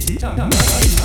digital